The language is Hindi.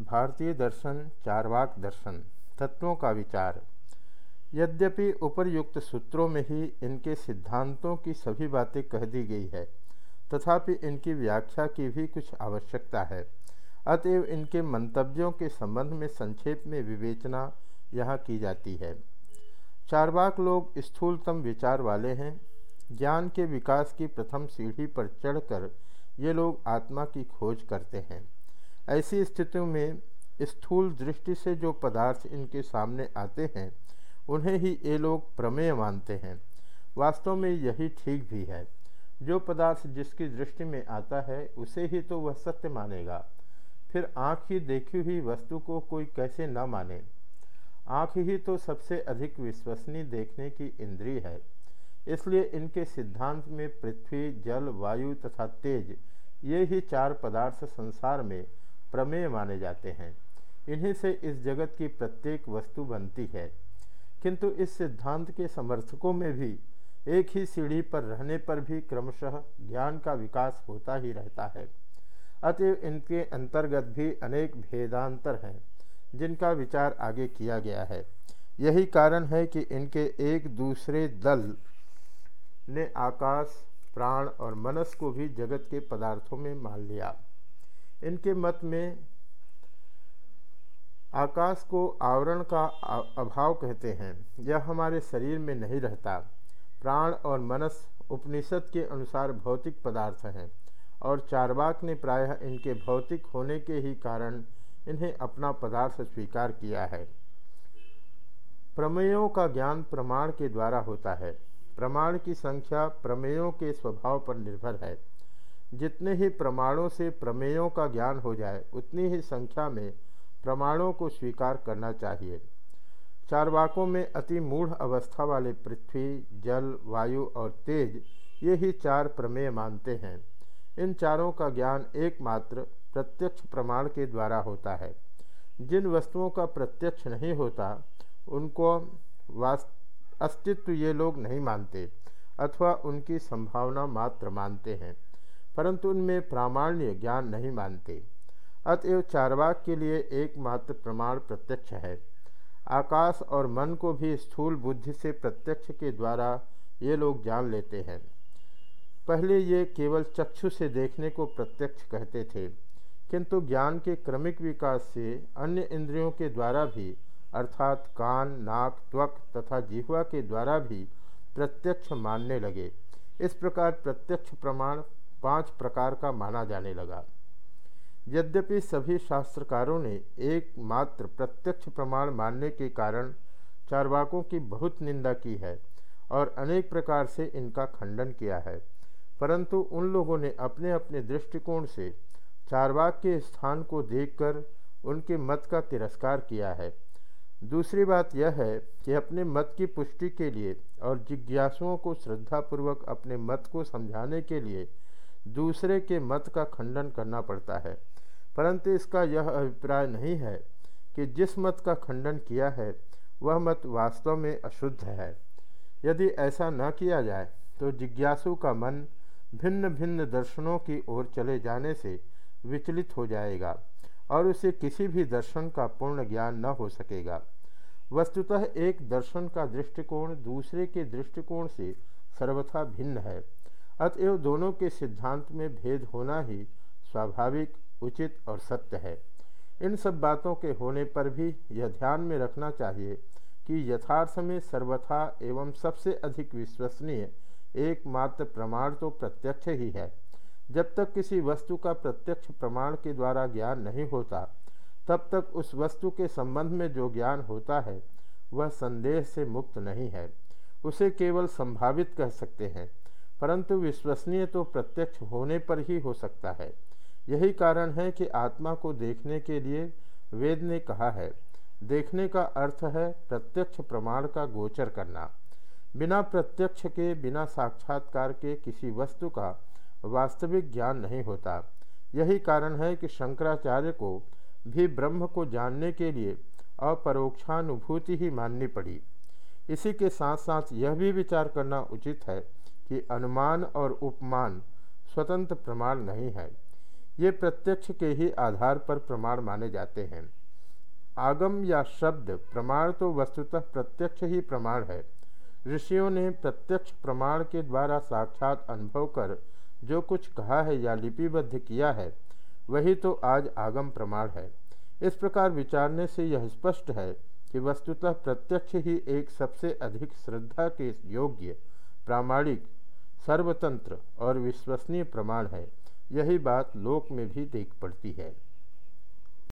भारतीय दर्शन, चारवाक दर्शन, तत्वों का विचार। यद्यपि उपरयुक्त सूत्रों में ही इनके सिद्धांतों की सभी बातें कह दी गई है, तथापि इनकी व्याख्या की भी कुछ आवश्यकता है। अतएव इनके मंतव्यों के संबंध में संक्षेप में विवेचना यहाँ की जाती है। चारवाक लोग स्थूलतम विचार वाले हैं। ज्ञान के विकास की प्रथम सीढ़ी पर चढ़कर ये लोग आत्मा की खोज करते हैं। ऐसी स्थितियों में स्थूल दृष्टि से जो पदार्थ इनके सामने आते हैं, उन्हें ही ये लोग प्रमेय मानते हैं। वास्तव में यही ठीक भी है। जो पदार्थ जिसकी दृष्टि में आता है, उसे ही तो वह सत्य मानेगा। फिर आँख ही देखी हुई वस्तु को कोई कैसे न माने। आँख ही तो सबसे अधिक विश्वसनीय देखने की इंद्री है। इसलिए इनके सिद्धांत में पृथ्वी, जल, वायु तथा तेज, ये ही चार पदार्थ संसार में प्रमेय माने जाते हैं। इन्हीं से इस जगत की प्रत्येक वस्तु बनती है। किंतु इस सिद्धांत के समर्थकों में भी एक ही सीढ़ी पर रहने पर भी क्रमशः ज्ञान का विकास होता ही रहता है। अतएव इनके अंतर्गत भी अनेक भेदांतर हैं, जिनका विचार आगे किया गया है। यही कारण है कि इनके एक दूसरे दल ने आकाश, प्राण और मनस को भी जगत के पदार्थों में मान लिया। इनके मत में आकाश को आवरण का अभाव कहते हैं। यह हमारे शरीर में नहीं रहता। प्राण और मनस उपनिषद के अनुसार भौतिक पदार्थ हैं, और चारवाक ने प्रायः इनके भौतिक होने के ही कारण इन्हें अपना पदार्थ स्वीकार किया है। प्रमेयों का ज्ञान प्रमाण के द्वारा होता है। प्रमाण की संख्या प्रमेयों के स्वभाव पर निर्भर है। जितने ही प्रमाणों से प्रमेयों का ज्ञान हो जाए, उतनी ही संख्या में प्रमाणों को स्वीकार करना चाहिए। चारवाकों में अति मूढ़ अवस्था वाले पृथ्वी, जल, वायु और तेज, ये ही चार प्रमेय मानते हैं। इन चारों का ज्ञान एकमात्र प्रत्यक्ष प्रमाण के द्वारा होता है। जिन वस्तुओं का प्रत्यक्ष नहीं होता, उनको अस्तित्व ये लोग नहीं मानते अथवा उनकी संभावना मात्र मानते हैं। परंतु उनमें प्रामाण्य ज्ञान नहीं मानते। अतएव चारवाक के लिए एकमात्र प्रमाण प्रत्यक्ष है। आकाश और मन को भी स्थूल बुद्धि से प्रत्यक्ष के द्वारा ये लोग जान लेते हैं। पहले ये केवल चक्षु से देखने को प्रत्यक्ष कहते थे, किंतु ज्ञान के क्रमिक विकास से अन्य इंद्रियों के द्वारा भी, अर्थात कान, नाक, त्वक तथा जिह्वा के द्वारा भी प्रत्यक्ष मानने लगे। इस प्रकार प्रत्यक्ष प्रमाण पाँच प्रकार का माना जाने लगा। यद्यपि सभी शास्त्रकारों ने एकमात्र प्रत्यक्ष प्रमाण मानने के कारण चारवाकों की बहुत निंदा की है और अनेक प्रकार से इनका खंडन किया है, परंतु उन लोगों ने अपने अपने दृष्टिकोण से चारवाक के स्थान को देखकर उनके मत का तिरस्कार किया है। दूसरी बात यह है कि अपने मत की पुष्टि के लिए और जिज्ञासुओं को श्रद्धापूर्वक अपने मत को समझाने के लिए दूसरे के मत का खंडन करना पड़ता है। परंतु इसका यह अभिप्राय नहीं है कि जिस मत का खंडन किया है, वह मत वास्तव में अशुद्ध है। यदि ऐसा न किया जाए तो जिज्ञासु का मन भिन्न भिन्न दर्शनों की ओर चले जाने से विचलित हो जाएगा, और उसे किसी भी दर्शन का पूर्ण ज्ञान न हो सकेगा। वस्तुतः एक दर्शन का दृष्टिकोण दूसरे के दृष्टिकोण से सर्वथा भिन्न है। अतएव दोनों के सिद्धांत में भेद होना ही स्वाभाविक, उचित और सत्य है। इन सब बातों के होने पर भी यह ध्यान में रखना चाहिए कि यथार्थ में सर्वथा एवं सबसे अधिक विश्वसनीय एकमात्र प्रमाण तो प्रत्यक्ष ही है। जब तक किसी वस्तु का प्रत्यक्ष प्रमाण के द्वारा ज्ञान नहीं होता, तब तक उस वस्तु के संबंध में जो ज्ञान होता है, वह संदेह से मुक्त नहीं है। उसे केवल संभावित कह सकते हैं। परंतु विश्वसनीय तो प्रत्यक्ष होने पर ही हो सकता है। यही कारण है कि आत्मा को देखने के लिए वेद ने कहा है, देखने का अर्थ है प्रत्यक्ष प्रमाण का गोचर करना। बिना प्रत्यक्ष के, बिना साक्षात्कार के किसी वस्तु का वास्तविक ज्ञान नहीं होता। यही कारण है कि शंकराचार्य को भी ब्रह्म को जानने के लिए अपरोक्षानुभूति ही माननी पड़ी। इसी के साथ साथ यह भी विचार करना उचित है कि अनुमान और उपमान स्वतंत्र प्रमाण नहीं है। ये प्रत्यक्ष के ही आधार पर प्रमाण माने जाते हैं। आगम या शब्द प्रमाण तो वस्तुतः प्रत्यक्ष ही प्रमाण है। ऋषियों ने प्रत्यक्ष प्रमाण के द्वारा साक्षात अनुभव कर जो कुछ कहा है या लिपिबद्ध किया है, वही तो आज आगम प्रमाण है। इस प्रकार विचारने से यह स्पष्ट है कि वस्तुतः प्रत्यक्ष ही एक सबसे अधिक श्रद्धा के योग्य, प्रामाणिक सर्वतंत्र और विश्वसनीय प्रमाण है। यही बात लोक में भी देख पड़ती है।